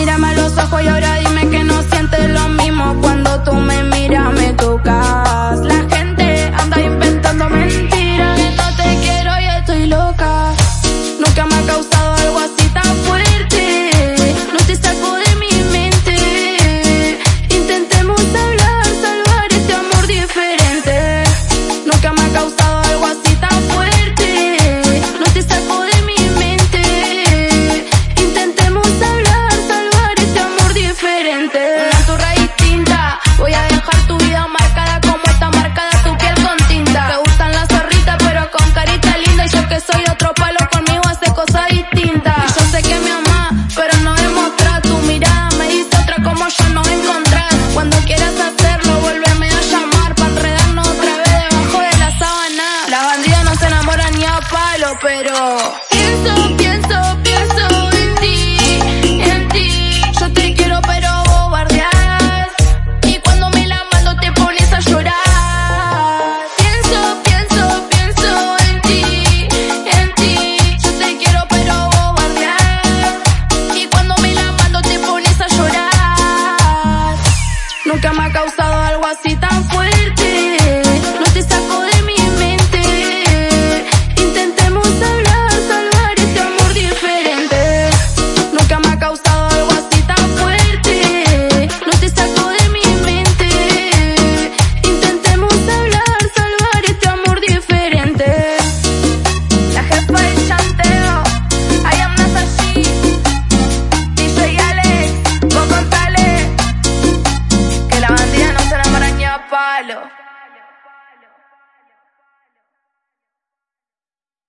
Mírame a los ojos y ahora dime que no sientes lo mismo cuando tú me miras, me tocas. La gente anda inventando mentiras, que no te quiero y estoy loca. Nunca me ha causado pienso, pienso, pienso en ti, en ti. Yo te quiero, pero vos bardeás. Y cuando me la mando te pones a llorar. Pienso, pienso, pienso en ti, en ti. Yo te quiero, pero vos. Y cuando me la mando te pones a llorar. Nunca me ha causado algo así tan fuerte.